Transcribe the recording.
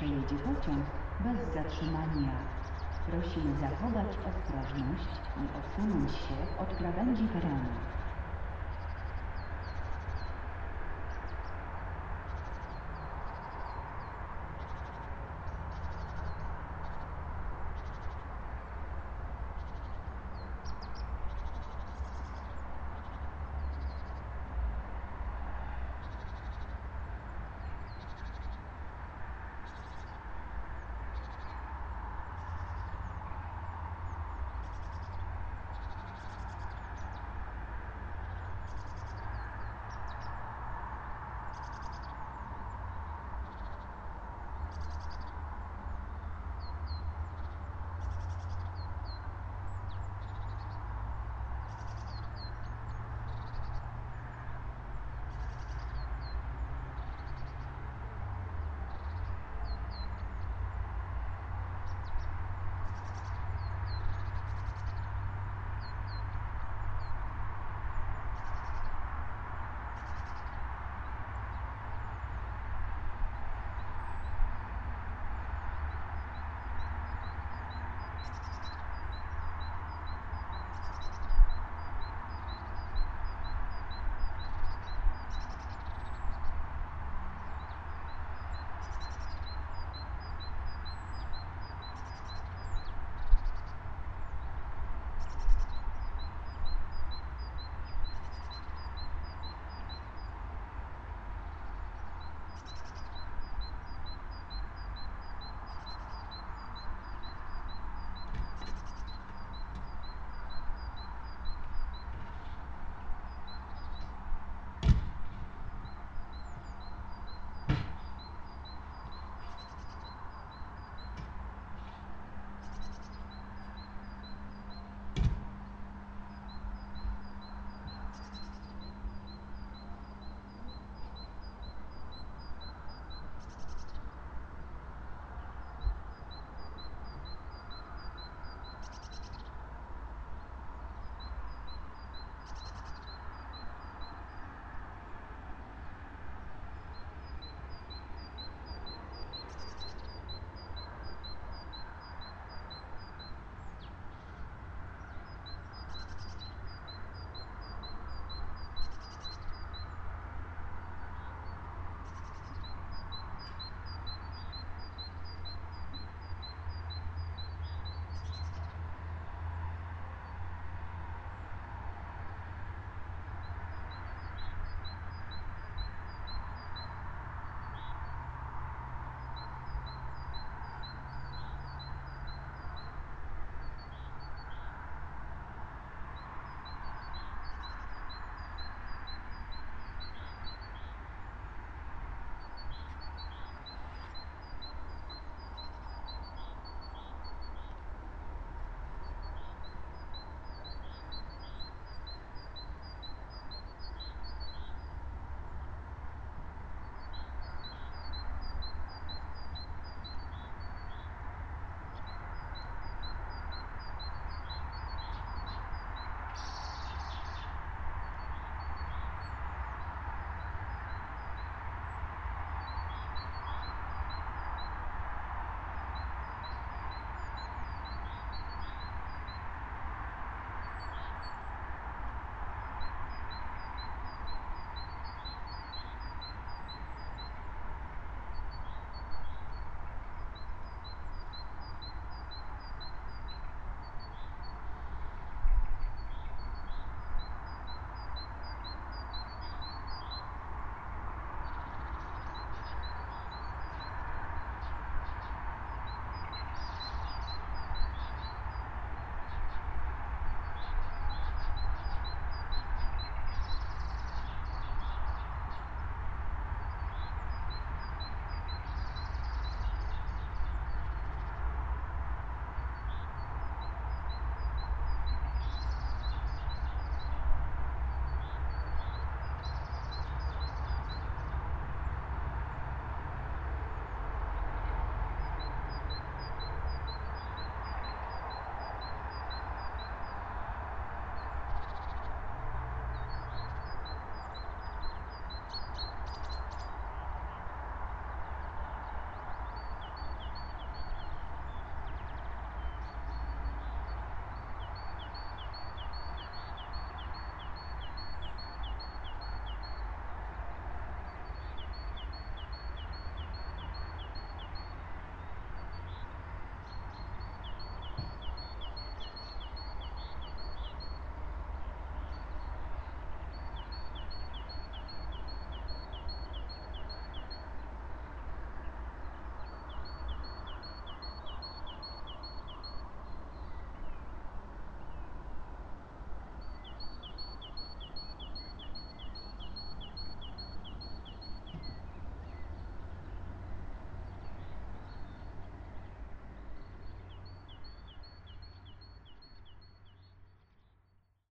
przejedzie pociąg bez zatrzymania. Prosimy zachować ostrożność i odsunąć się od krawędzi peronu.